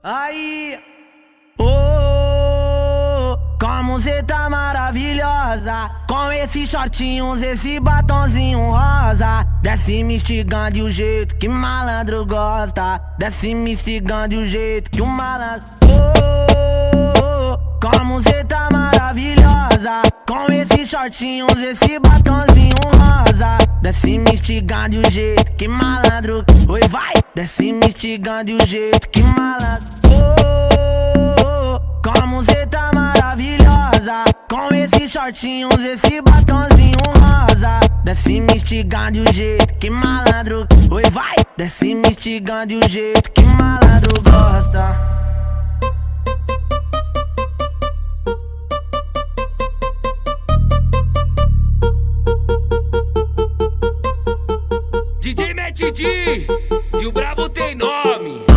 Aí, oh, como cê tá maravilhosa. Com esses shortinhos, esse batonzinho rosa. Desce me instigando o jeito que malandro gosta. Desce me instigando o jeito que o malandro Oh, como cê tá maravilhosa. Com esses shortinhos, esse batonzinho rosa. Desce me instigando o jeito que malandro Oi, vai! Desce me instigando o jeito que malandro Com esses shortinhos, esse batonzinho rosa. Desce me instigando o jeito que malandro Oi, vai! Desce me instigando o jeito que malandro gosta. DJ D e o Brabo tem nome.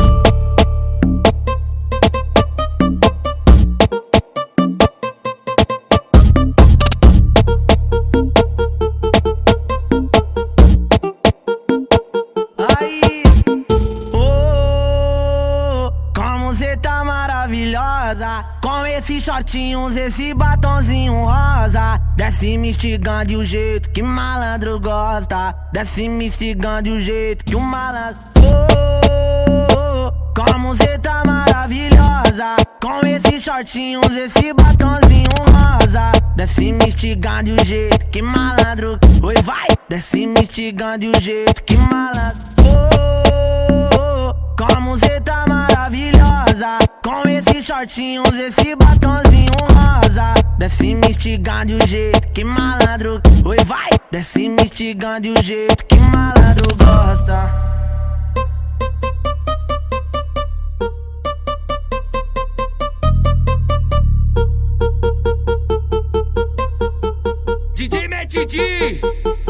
Cê tá maravilhosa? Com esses shortinhos, esse batonzinho rosa. Desce me instigando o jeito que malandro gosta Desce me instigando o jeito que o malandro oh, Como cê tá maravilhosa. Com esses shortinhos, esse batonzinho rosa. Desce me instigando o jeito que malandro. Oi, vai! Desce me instigando o jeito que malandro. Oh, Como cê tá com esses shortinhos, esse batonzinho rosa Desce me instigando o jeito que malandro Oi, vai! Desce me instigando o jeito que malandro gosta DJ D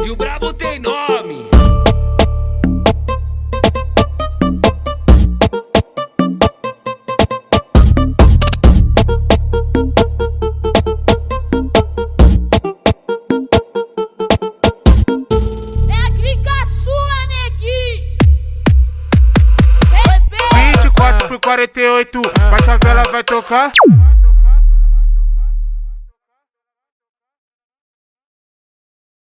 e o Brabo tem nome por 48, mas a vela vai tocar.